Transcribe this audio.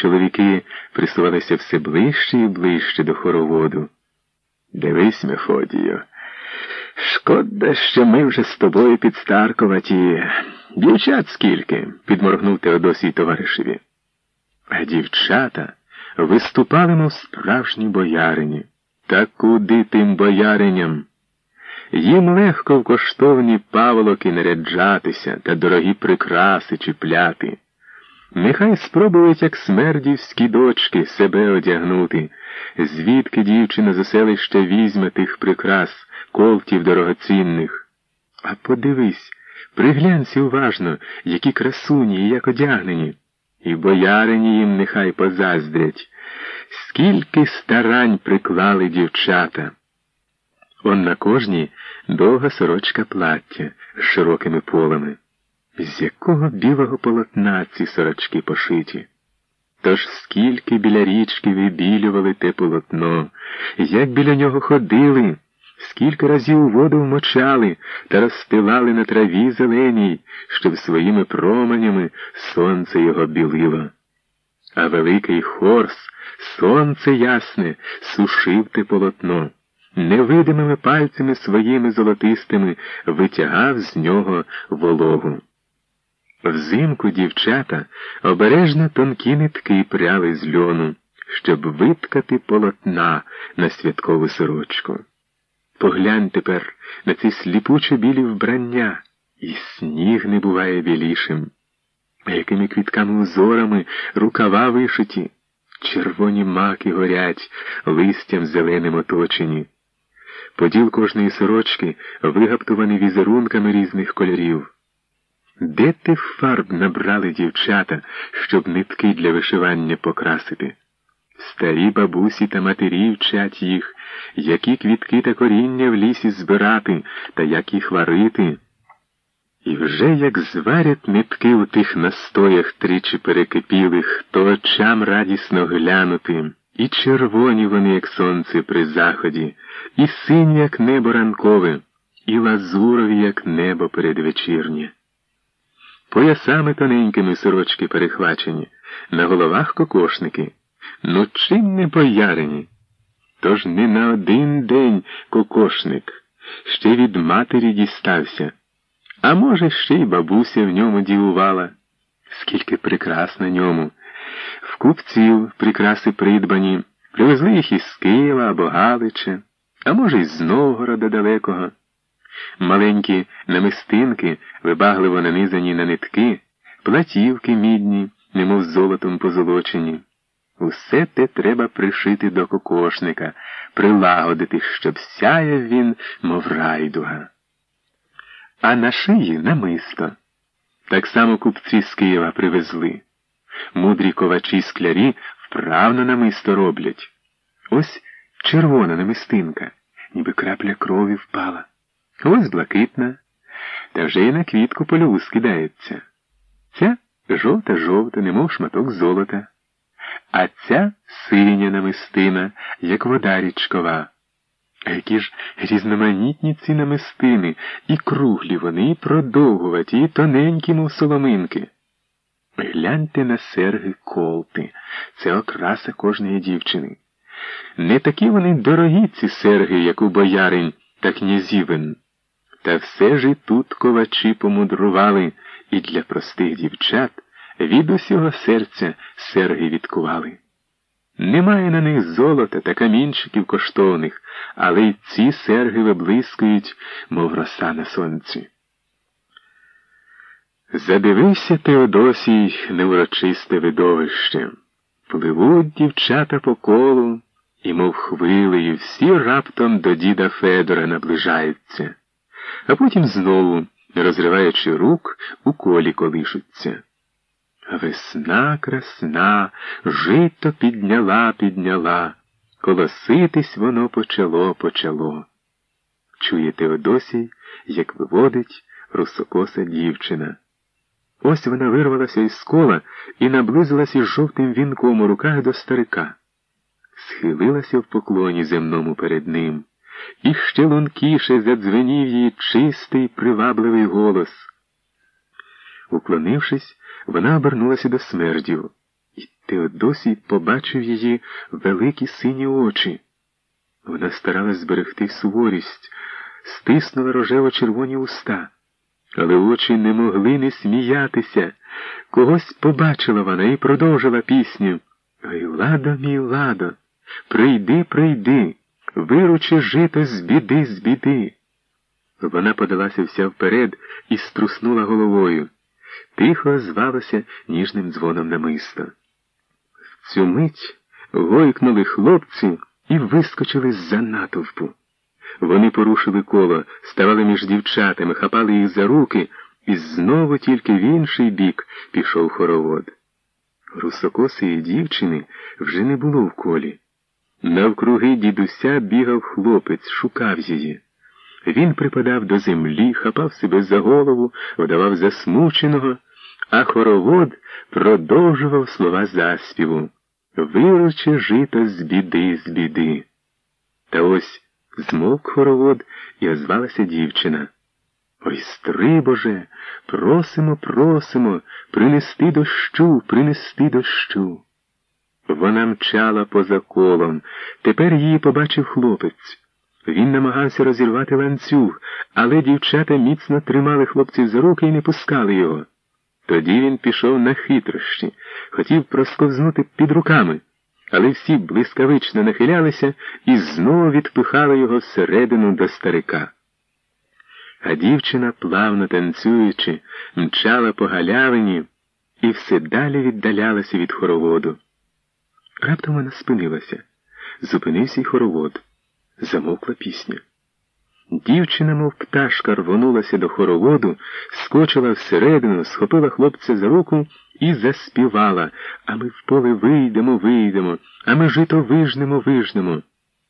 Чоловіки присувалися все ближче і ближче до хороводу. Дивись, Мефодію, шкода, що ми вже з тобою підстаркуваті. Дівчат скільки, підморгнув Теодосій товаришеві. А дівчата виступали, мов справжні боярині. Та куди тим бояриням? Їм легко в коштовні паволоки наряджатися та дорогі прикраси чіпляти. Нехай спробують, як смердівські дочки, себе одягнути, звідки дівчина за селище візьме тих прикрас, колтів дорогоцінних. А подивись, приглянься уважно, які красуні і як одягнені, і боярині їм нехай позаздрять, скільки старань приклали дівчата. Он на кожній довга сорочка плаття з широкими полами. З якого білого полотна ці сорочки пошиті? Тож скільки біля річки вибілювали те полотно, як біля нього ходили, скільки разів воду вмочали та розстилали на траві зеленій, щоб своїми променями сонце його білило. А великий хорс, сонце ясне, сушив те полотно, невидимими пальцями своїми золотистими витягав з нього вологу. Взимку дівчата обережно тонкі нитки пряли з льону, щоб виткати полотна на святкову сорочку. Поглянь тепер на ці сліпуче білі вбрання, і сніг не буває білішим. А якими квітками узорами рукава вишиті, червоні маки горять, листям зеленим оточені. Поділ кожної сорочки вигаптуваний візерунками різних кольорів. Де ти фарб набрали дівчата, щоб нитки для вишивання покрасити? Старі бабусі та матері вчать їх, які квітки та коріння в лісі збирати та як їх варити. І вже як зварять нитки у тих настоях тричі перекипілих, то очам радісно глянути, і червоні вони, як сонце при заході, і сині, як небо ранкове, і лазурові, як небо передвечірнє. Поясами тоненькими сорочки перехвачені, на головах кокошники. Ну чим не боярині? Тож не на один день кокошник, ще від матері дістався. А може, ще й бабуся в ньому дівувала. Скільки прикрас на ньому. В купців прикраси придбані, привезли їх із Києва або Галича, а може, й з Новгорода далекого. Маленькі намистинки, вибагливо нанизані на нитки, платівки мідні, немов золотом позолочені. Усе те треба пришити до кокошника, прилагодити, щоб сяяв він, мов райдуга. А на шиї намисто. Так само купці з Києва привезли. Мудрі ковачі склярі вправно намисто роблять. Ось червона намистинка, ніби крапля крові впала. Ось блакитна, та вже й на квітку польову скидається. Ця жовта-жовта, немов шматок золота, а ця синя намистина, як вода річкова. А які ж різноманітні ці намистини, і круглі вони, і продовгуваті, і тоненькі, мов соломинки. Гляньте на серги колти, це окраса кожної дівчини. Не такі вони дорогі, ці серги, як у бояринь та князівин. Та все ж і тут ковачі помудрували, і для простих дівчат від усього серця серги відкували. Немає на них золота та камінчиків коштовних, але й ці серги виблискують, мов роса на сонці. Задивився Теодосій неурочисте видовище. Пливуть дівчата по колу, і, мов хвилею, всі раптом до діда Федора наближаються а потім знову, розриваючи рук, у колі колишуться. Весна красна, жито підняла, підняла, колоситись воно почало, почало. Чує Теодосій, як виводить русокоса дівчина. Ось вона вирвалася із кола і наблизилась із жовтим вінком у руках до старика, схилилася в поклоні земному перед ним і ще лункіше задзвенів її чистий, привабливий голос. Уклонившись, вона обернулася до смердів і Теодосій побачив її великі сині очі. Вона старалась зберегти суворість, стиснула рожево-червоні уста, але очі не могли не сміятися. Когось побачила вона і продовжила пісню. Ой, ладо, мій ладо, прийди, прийди, виручи жито з біди, з біди. Вона подалася вся вперед і струснула головою. Тихо звалося ніжним дзвоном намисто. В цю мить гойкнули хлопці і вискочили з-за натовпу. Вони порушили коло, ставали між дівчатами, хапали їх за руки, і знову тільки в інший бік пішов хоровод. Русокосої дівчини вже не було в колі. Навкруги дідуся бігав хлопець, шукав її. Він припадав до землі, хапав себе за голову, вдавав засмученого, а хоровод продовжував слова заспіву. Виручи жито з біди, з біди. Та ось змовк хоровод і озвалася дівчина. Ой, стрибоже, просимо, просимо, принести дощу, принести дощу. Вона мчала поза колом. Тепер її побачив хлопець. Він намагався розірвати ланцюг, але дівчата міцно тримали хлопців за руки і не пускали його. Тоді він пішов на хитрощі, хотів просковзнути під руками, але всі блискавично нахилялися і знову відпихали його всередину до старика. А дівчина, плавно танцюючи, мчала по галявині і все далі віддалялася від хороводу. Раптом вона спинилася. Зупинився й хоровод. Замовкла пісня. Дівчина, мов пташка, рвонулася до хороводу, скочила всередину, схопила хлопця за руку і заспівала, а ми в поле вийдемо, вийдемо, а ми жито вижнемо, вижнемо.